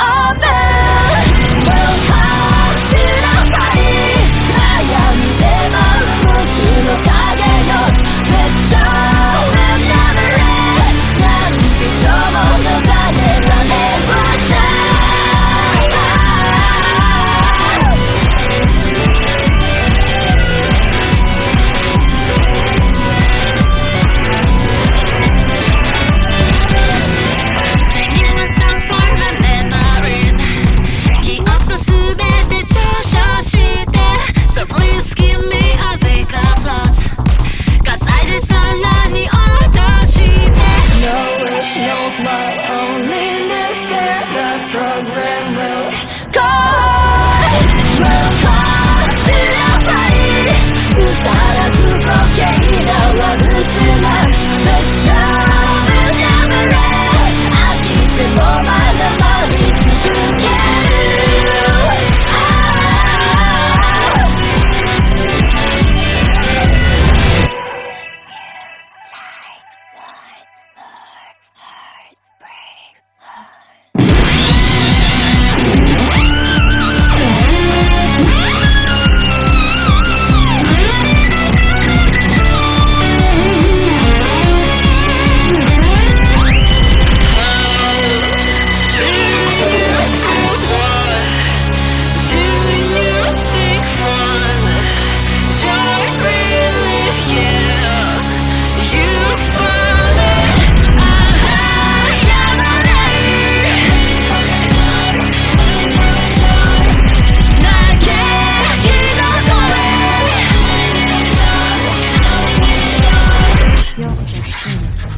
open. Christine.